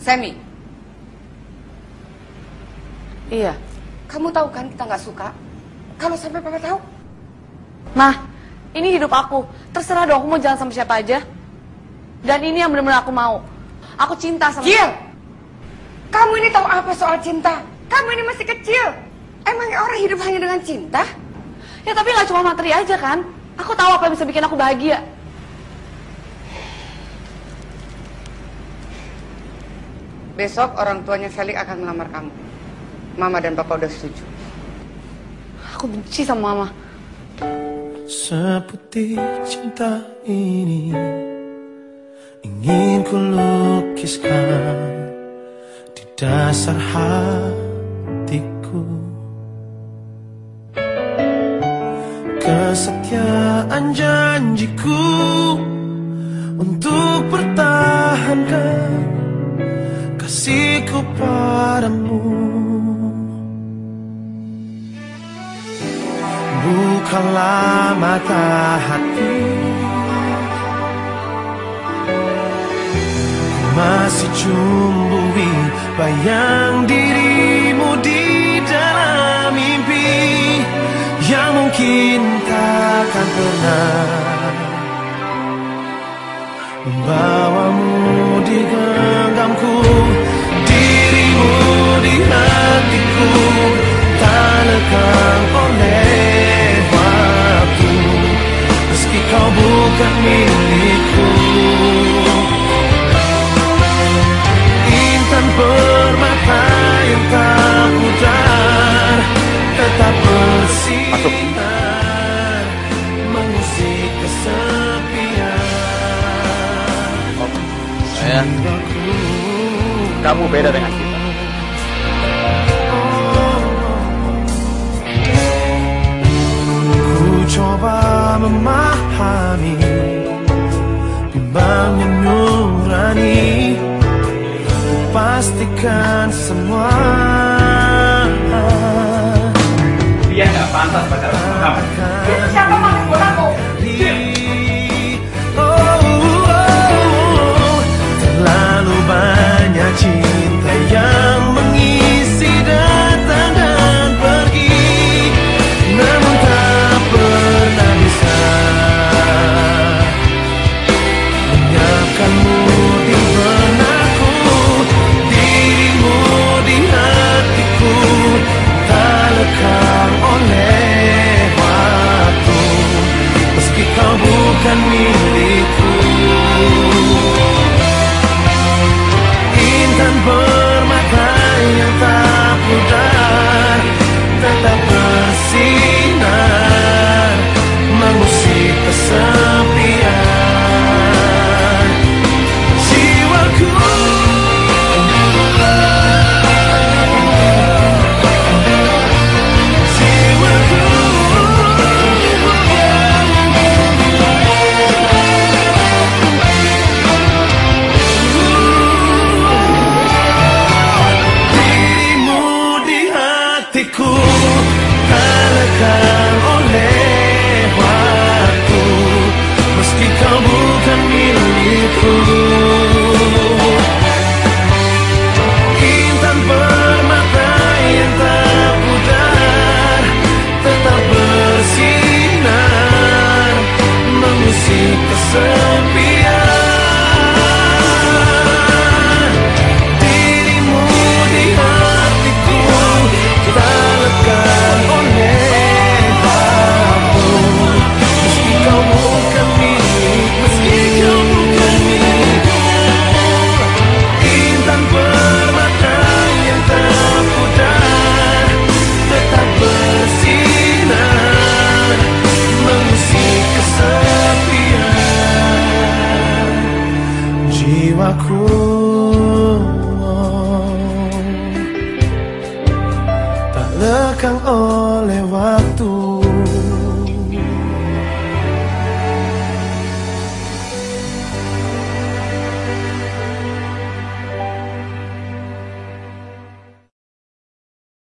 Semi? Iya. Kamu tahu kan kita nggak suka? Kalau sampai papa tahu? Mah, ini hidup aku. Terserah dong aku mau jalan sama siapa aja. Dan ini yang benar-benar aku mau. Aku cinta sama Gil! Kamu ini tahu apa soal cinta? Kamu ini masih kecil. Emangnya orang hidup hanya dengan cinta? Ya tapi nggak cuma materi aja kan. Aku tahu apa yang bisa bikin aku bahagia. Besok orang tuanya Felix akan melamar kamu. Mama dan papa udah setuju. Aku benci sama mama. Seputih cinta ini Ingin ku lukiskan Di dasar hatiku Kesetiaan janjiku Kasihku padamu. Bukalah mata hati. Masih cumbui bayang dirimu di dalam mimpi Yang mungkin takkan pernah. Membawamu di genggamku Lekang oleh waktu Meski kau bukan milikku Intan permata yang tak pudar Tetap bersinar Mengusik kesepian Sayang, kamu beda dengan kita. Memahami Bimbangnya nurani pastikan semua Dia nggak pantas pacaran sama kamu. Kau Jiwaku Tak lekang oleh waktu